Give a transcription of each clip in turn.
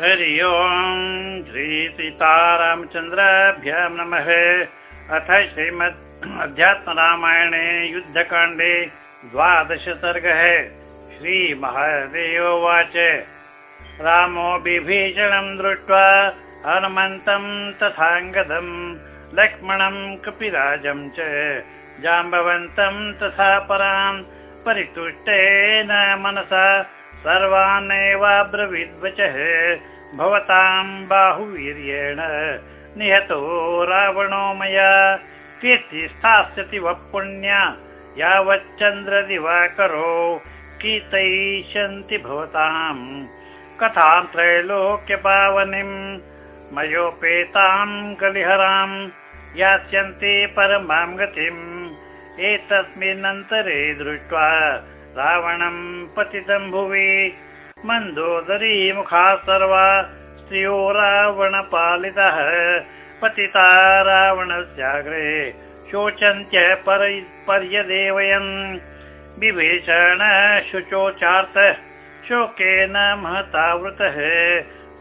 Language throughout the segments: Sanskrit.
हरि ओम् श्रीसीतारामचन्द्राभ्यां नमः। अथ श्रीमद् अध्यात्मरामायणे युद्धकाण्डे द्वादश सर्गः। श्रीमहादेवोवाच रामो विभीषणं दृष्ट्वा हनुमन्तं तथाङ्गदम् लक्ष्मणं कपिराजं च जाम्बवन्तं तथा परां परितुष्टेन मनसा सर्वानेवाब्रवीद्वचः भवतां बाहुवीर्येण निहतो रावणो मया कीर्तिस्थास्यति वः पुण्या यावच्चन्द्रदिवाकरो कीर्तयिष्यन्ति भवताम् कथां त्रैलोक्यपावनीम् मयोपेतां कलिहरां यास्यन्ति परमां गतिम्। एतस्मिन्नन्तरे दृष्ट्वा रावणं पतितं भुवि मन्दोदरी मुखा सर्वा स्त्रियो रावणपालितः पतिता रावणस्याग्रे शोचन्त्य पर्यदेवयन् विभीषण शुचोचार्थ शोकेन महतावृतः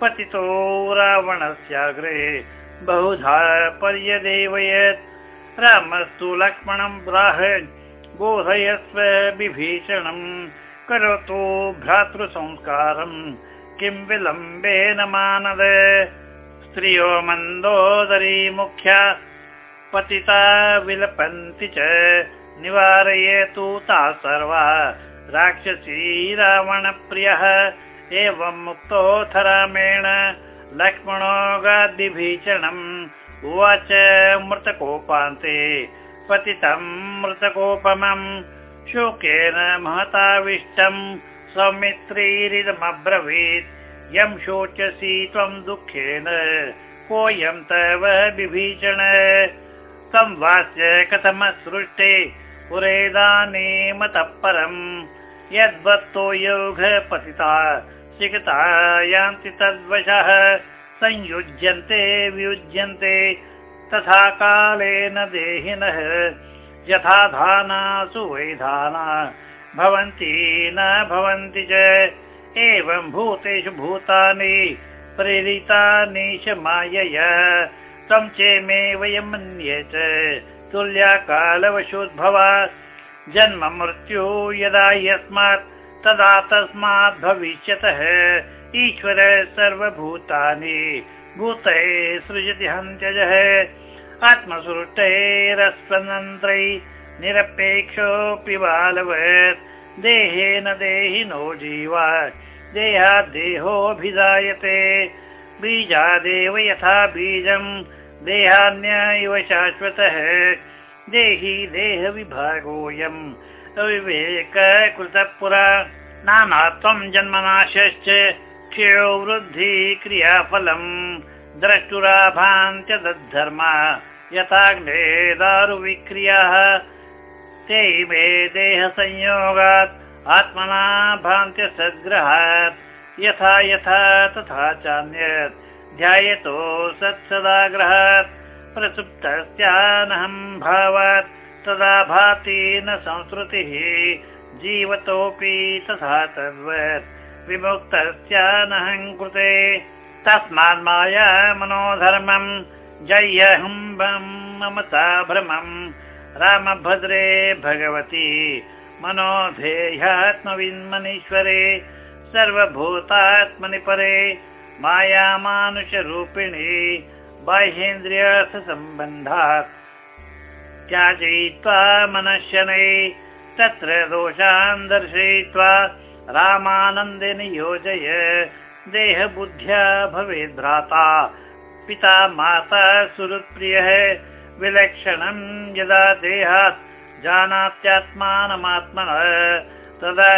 पतितो रावणस्याग्रे बहुधा पर्यदेवयत्। रामस्तु लक्ष्मणं प्राह बोधयस्व विभीषणम् करोतु भ्रातृसंस्कारम्। किं विलम्बेन मानद? स्त्रियो मन्दोदरी मुख्या पतिता विलपन्ति च। निवारयतु ता सर्वा। राक्षसी रावणप्रियः एवं मुक्तोऽथ रामेण लक्ष्मणो गाद्विभीषणम् उवाच मृतकोपान्ते पतितं मृतकोपमम् शोकेन महताविष्टम् सौमित्रीरिदमब्रवीत्। यं शोचसि त्वं दुःखेन कोऽयं तव विभीषण। संवास्य कथमसृष्टे पुरेदानीमतः परम् यद्वत्तो योगपतिता सिकता यान्ति तद्वशः। संयुज्यन्ते वियुज्यन्ते तथा कालेन देहिनः यथा धाना सुवैधाना भवन्ति न भवन्ति च। एवं भूतेषु भूतानि प्रेरितानि च मायया। तं चेमे वयं मन्ये च तुल्याकालवशोद्भवा। जन्म मृत्यु यदा यस्मात् तदा तस्मात् भविष्यतः। ईश्वर सर्वभूतानि भूते सृजति हन्त्यजः आत्मसृष्टैरस्वनन्त्रै निरपेक्षोऽपि बालवत्। देहेन देहिनो जीवा देहात् देहोऽभिधायते बीजादेव यथा बीजम्। देहान्य इव शाश्वतः। देही देहविभागोऽयम्। अविवेक कृतः पुरा नानात्वं जन्मनाशश्च। क्षयो वृद्धि क्रियाफलम्। द्रष्टुराभान्त्यदद्धर्मा यथाग्ने दारुविक्रियाः मे देहसंयोगात् आत्मना भान्त्य सद्ग्रहात्। यथा यथा तथा चान्यत्। ध्यायतो सत्सदाग्रहात्। प्रसुप्तस्यानहं भावात्। तदा भाति न संस्कृतिः जीवतोऽपि तथा तद्वत्। विमुक्तस्यानहं कृते। तस्मात् माया मनोधर्मम् जह्यहम्बं ममता भ्रमम् रामभद्रे भगवती मनोधेयात्मविन्मनीश्वरे सर्वभूतात्मनि परे मायामानुषरूपिणी बाह्येन्द्रियर्थसम्बन्धात् त्याजयित्वा मनश्शनै तत्र दोषान् दर्शयित्वा रामानन्दे नियोजय देहबुद्ध्या भवेद् भ्राता पिता माता सुहृत्प्रियः विलक्षणम् यदा देहात् जानात्यात्मानमात्मनः तदा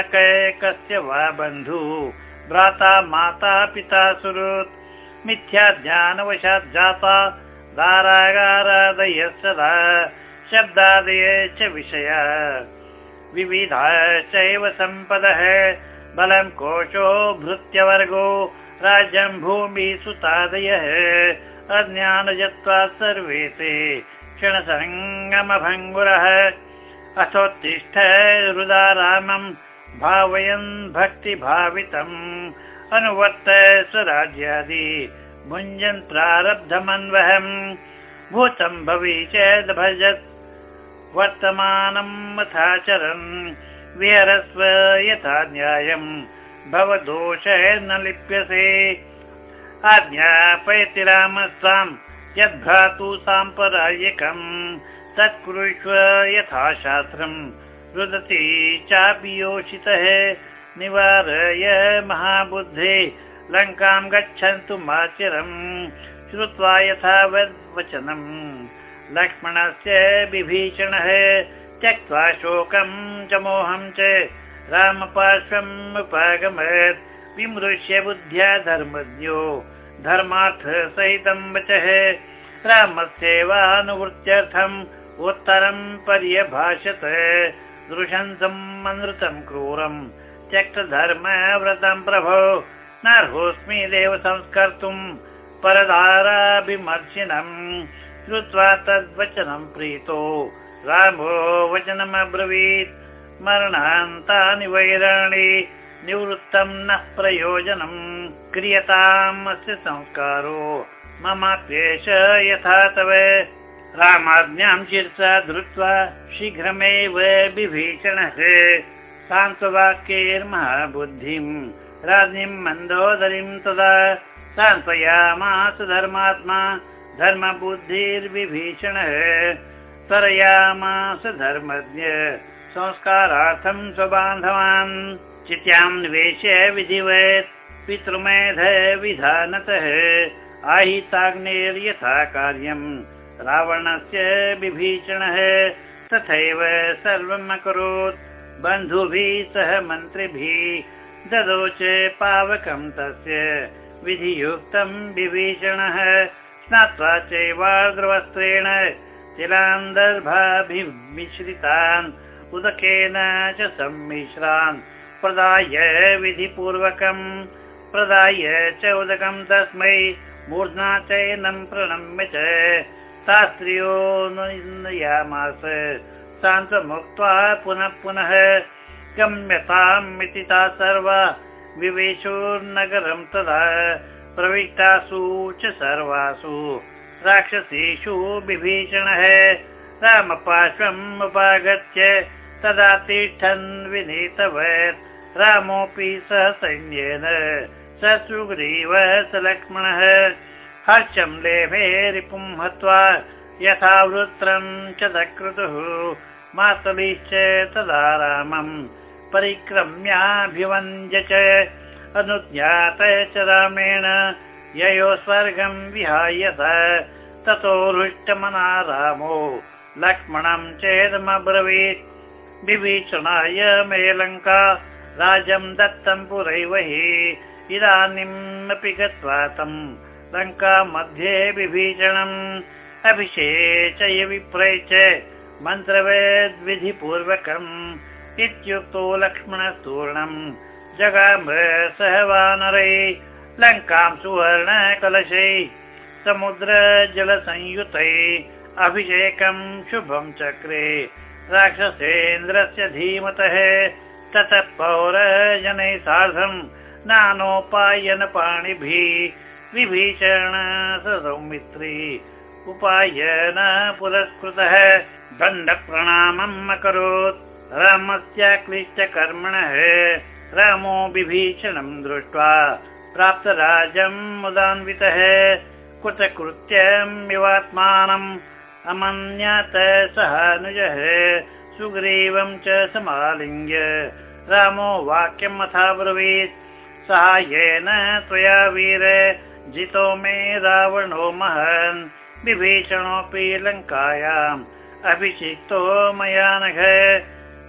कस्य वा बन्धु भ्राता माता पिता सुहृत् मिथ्या ज्ञानवशात् जाता दारागारादयः सदा शब्दादय च विषय। विविधाश्चैव सम्पदः बलं कोशो भृत्यवर्गो राज्यं भूमिः सुतादयः अज्ञानजत्वात् सर्वे ते क्षणसङ्गमभङ्गुरः। अथोत्तिष्ठ हृदा रामम् भावयन् भक्तिभावितम्। अनुवर्त स्वराज्यादि भुञ्जन् प्रारब्धमन्वहम्। भूतं भविष्यद्भजत् वर्तमानम् अथाचरन् विहरस्व यथा न्यायम् भवदोष न लिप्यसे। आज्ञापयति रामस्वाम् यद्भ्रातु साम्परायिकम् तत्कुरुष्व यथा शास्त्रम् रुदति चापि योषितः। निवारय महाबुद्धे लङ्काम् गच्छन्तु माचिरम्। श्रुत्वा यथा वचनम्। लक्ष्मणस्य विभीषणः त्यक्त्वा शोकम् च मोहम् च रामपार्श्वम् उपागमत् विमृश्य बुद्ध्या धर्मज्ञो धर्मार्थ सहितम् वचः। रामस्यैवानुवृत्त्यर्थम् उत्तरम् पर्यभाषत। दृशन्तम् अनृतम् क्रूरम् त्यक्तधर्म व्रतम् प्रभो। नार्होऽस्मि देव संस्कर्तुम् परदाराभिमर्शिनम् श्रुत्वा तद्वचनम् प्रीतो। रामो वचनमब्रवीत् मरणान्तानि वैराणि निवृत्तम् न प्रयोजनम् क्रियताम् अस्य संस्कारो ममाप्येष यथा तव। रामाज्ञाम् चिर्सा धृत्वा शीघ्रमेव विभीषणः। सान्त्ववाक्यैर्महाबुद्धिम् राज्ञीम् मन्दोदरीम् तदा सान्त्वयामास धर्मात्मा धर्मबुद्धिर्विभीषणः। तरयामास धर्मज्ञ संस्कारार्थम् स्वबान्धवान् चित्याम् विधिवत् पितृमेध विधानतः। आहिताग्नेर्यथा कार्यम् रावणस्य विभीषणः तथैव सर्वम् अकरोत्। बन्धुभिः सह मन्त्रिभिः ददोच पावकम् तस्य। विधियुक्तम् विभीषणः स्नात्वा चैवार्द्रवस्त्रेण तिलान्दर्भाभिमिश्रितान् उदकेन च सम्मिश्रान्। प्रदाय विधिपूर्वकम् प्रदाय च उदकम् तस्मै मूर्ध्ना चैनम् प्रणम्य च शास्त्र्यो नयामास शान्तमुक्त्वा पुनः पुनः गम्यताम् इति ता सर्वा विवेशोर्नगरम् तदा प्रविष्टासु च सर्वासु। राक्षसीषु विभीषणः रामपार्श्वम् उपागत्य तदा तिष्ठन् विनीतवत् रामोऽपि सह सैन्येन स सुग्रीव स लक्ष्मणः। हर्षम् लेभे रिपुम् हत्वा यथा वृत्रम् च दकृतुः मातलिश्च तदा रामम् परिक्रम्याभिवन्द्य च अनुज्ञात च रामेण। ययो स्वर्गम् विहायत ततो हृष्टमना रामो। लक्ष्मणम् चेदमब्रवीत् विभीषणाय मे लङ्का राजम् दत्तम् पुरैव हि इदानीमपि गत्वा तम् लङ्का मध्ये विभीषणम् अभिषेचय विप्रै च मन्त्रवेद्विधिपूर्वकम् इत्युक्तो लक्ष्मणस्तूर्णम् जगाम सह वानरै लङ्काम् सुवर्ण कलशै समुद्र जलसंयुतै अभिषेकम् शुभम् चक्रे राक्षसेन्द्रस्य धीमतः ततः पौरजनैः सार्धम् नानोपायन पाणिभिः विभीषण सौमित्री उपायन पुरस्कृतः दण्डप्रणामम् अकरोत्। रामस्याक्लिष्टकर्मणः रामो विभीषणम् दृष्ट्वा प्राप्तराजम् मुदान्वितः। कृतकृत्यम् इवात्मानम् अमन्यत सहानुजः सुग्रीवम् च समालिङ्ग्य। रामो वाक्यम् अथाब्रवीत् साहाय्येन त्वया वीर जितो मे रावणो महन्। विभीषणोऽपि लङ्कायाम् अभिषिक्तो मया नघ।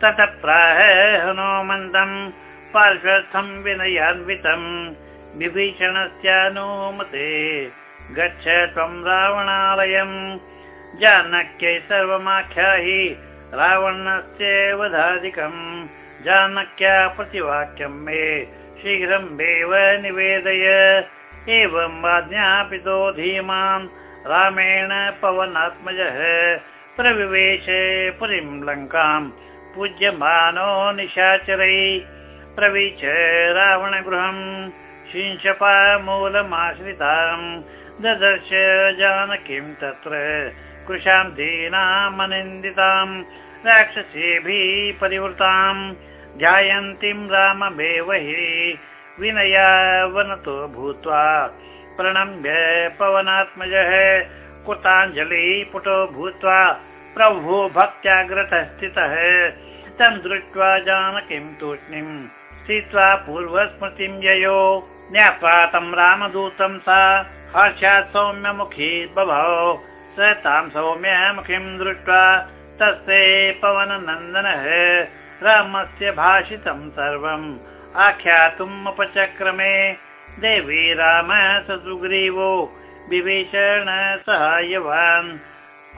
ततः प्राह हनुमन्तम् पार्श्वस्थम् विनयान्वितम्। विभीषणस्यानुमते गच्छ त्वम् रावणालयम् जानक्यै सर्वमाख्याहि रावणस्य वधाधिकम् जानक्या प्रतिवाक्यम् मे शीघ्रमेव निवेदय। एवम् आज्ञापितो धीमान् रामेण पवनात्मजः। प्रविवेश पुरीम् लङ्काम् पूज्यमानो निशाचरै। प्रविच रावणगृहम् शिंशपामूलमाश्रिताम्। ददर्श जानकीं तत्र कृशां दीनामनिन्दिताम् राक्षसेभिः परिवृताम् ध्यायन्तीं राममेव हि विनया वनतो भूत्वा प्रणम्य पवनात्मजः कृताञ्जलिः पुटो भूत्वा प्रभु भक्त्याग्रतः स्थितः तं दृष्ट्वा जानकीं तूष्णीं स्थित्वा पूर्वस्मृतिं ययो। ज्ञात्वा तं रामदूतं सा। हर्षात् सौम्यमुखी बभौ स तां सौम्यमुखीं दृष्ट्वा तस्ते पवननन्दनः रामस्य भाषितं सर्वम् आख्यातुम् उपचक्रमे देवी राम स सुग्रीवो विभीषण सहायवान्।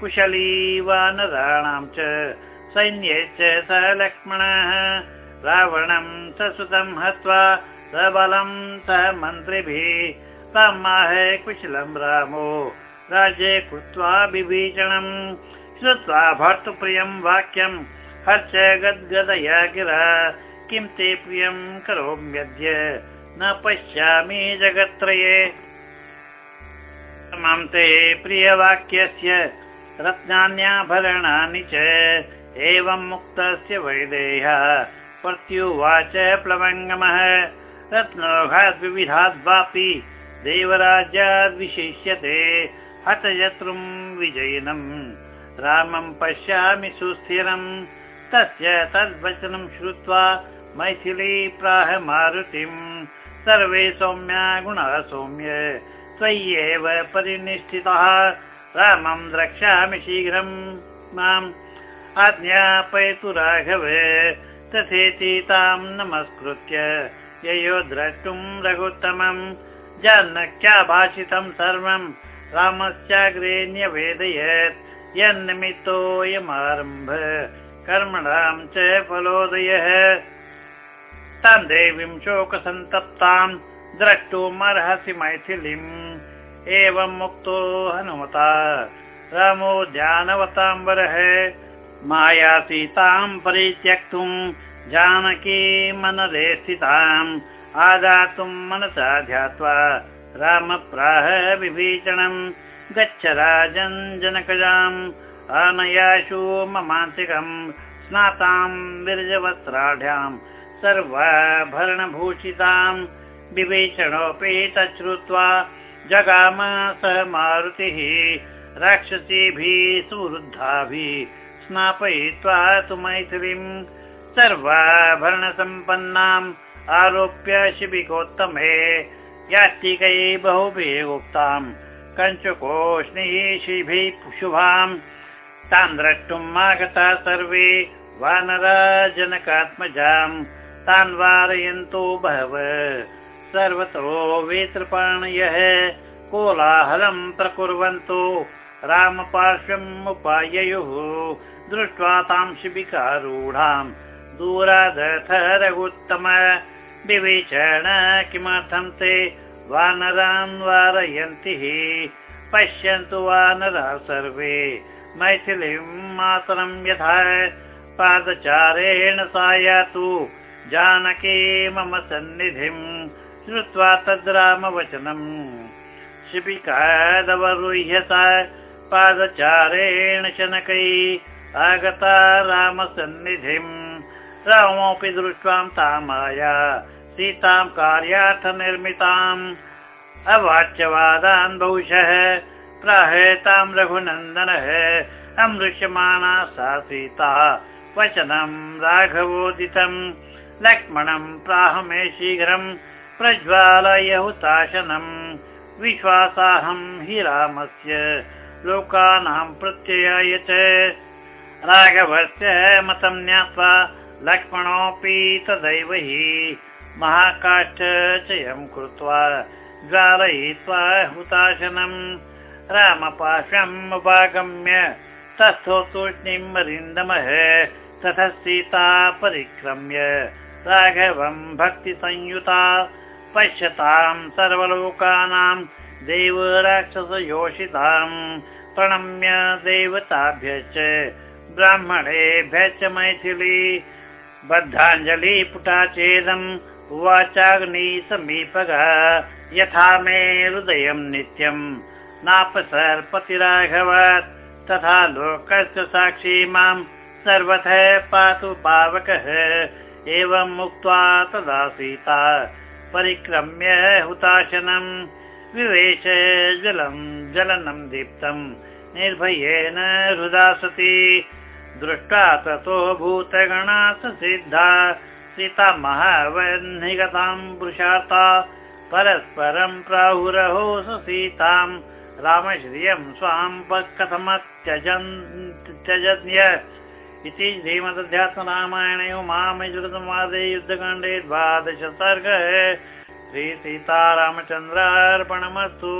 कुशली वानराणां च सैन्ये च स लक्ष्मणः। रावणं स सुतं हत्वा सबलं सह मन्त्रिभिः। समाह कुशलं रामो राज्ये कृत्वा विभीषणम्। श्रुत्वा भर्तृप्रियं वाक्यम् हर्ष गद्गदया गिरा किं ते प्रियं करोम्यद्य न पश्यामि जगत्त्रये। मां ते प्रियवाक्यस्य रत्नान्याभरणानि च एवं मुक्तस्य वैदेह्यः प्रत्युवाच प्लवङ्गमः। रत्नौघाद्विविधाद्वापि देवराज्याद्विशिष्यते हतयतृं विजयिनम् रामं पश्यामि सुस्थिरम् तस्य तद्वचनं श्रुत्वा मैथिली प्राह मारुतिम् सर्वे सौम्या गुणः सौम्य त्वय्येव परिनिष्ठितः। रामं द्रक्ष्यामि शीघ्रं माम् आज्ञापयतु राघव तथेति तां नमस्कृत्य। ययो द्रष्टुं रघुत्तमम् जानक्या भाषितं सर्वं रामस्याग्रे न्यवेदयत् यन्निमित्तोऽयमारम्भ कर्मणां च फलोदयः। तां देवीं शोकसन्तप्तां द्रष्टुमर्हसि मैथिलीम्। एवं मुक्तो हनुमता रामो जानवताम्बरः माया सीतां परित्यक्तुं जानकी मनदे स्थिताम्। आदातुं मनसा ध्यात्वा राम प्राह विभीषणम् गच्छ राजन् जनकजाम् आनयाशु ममान्तिकम् स्नातां विरजवस्त्राढ्याम् सर्वाभरणभूषिताम् विवेचनोऽपि तच्छ्रुत्वा जगाम स मारुतिः राक्षसीभिः सुवृद्धाभिः स्नापयित्वा तु मैथिलीम् सर्वाभरणसम्पन्नाम् आरोप्य शिबिकोत्तमे यास्तिकै बहुभिः उक्ताम् कञ्चुकोष्णीषिभिः शुभाम्। तान् द्रष्टुम् आगता सर्वे वानरा जनकात्मजाम् तान् वारयन्तु बहव। सर्वतो वेत्रपाणयः कोलाहलं प्रकुर्वन्तु। रामपार्श्वम् उपाययुः दृष्ट्वा तां शिबिकारूढाम्। दूरादथ रघुत्तम विवेचन किमर्थं ते वानरान् वारयन्ति? पश्यन्तु वानरा सर्वे मैथिलीं मातरं यथा पादचारेण सायातु। जानकी मम सन्निधिम् श्रुत्वा तद्रामवचनम्। शिबिकादवरुह्य सा पादचारेण शनकै आगता रामसन्निधिम्। रामोऽपि दृष्ट्वा तामाया सीतां कार्यार्थनिर्मिताम्। अवाच्यवादान् बहुशः। प्राहेतां रघुनन्दनः। अमृश्यमाना सा सीता। वचनं राघवोदितम्। लक्ष्मणं प्राह मे शीघ्रं। प्रज्वालय हुताशनम् विश्वासाहं हि रामस्य। लोकानां प्रत्ययाय च। राघवस्य मतं ज्ञात्वा लक्ष्मणोऽपि तदैव हि महाकाष्ठचयं कृत्वा ज्वालयित्वा हुताशनम् रामपाशम् उपागम्य तस्थो तूष्णीमरिन्दमः ततः सीता परिक्रम्य। राघवम् भक्तिसंयुता पश्यताम् सर्वलोकानां देव राक्षसयोषिताम् प्रणम्य देवताभ्यश्च ब्राह्मणेभ्यश्च मैथिली। बद्धाञ्जलि पुटा चेदम् समीपगः। यथा मे हृदयं नित्यं। नापसर्पतिराघवत्। तथा लोकस्य साक्षी मां सर्वतः पातु पावकः। एवम् उक्त्वा तदा सीता परिक्रम्य हुताशनं। विवेश जलं जलनं दीप्तं। निर्भयेन हृदा सती। दृष्ट्वा ततो भूतगणा सिद्धा महावह्निगतां पुरुषार्ता परस्परं प्राहुरहो सीतां रामश्रियं स्वां कथमत्यजन् त्यजन्य। इति श्रीमदध्यात्मरामायणे उमामजुगतमादे युद्धकाण्डे द्वादश सर्गः श्रीसीतारामचन्द्रार्पणमस्तु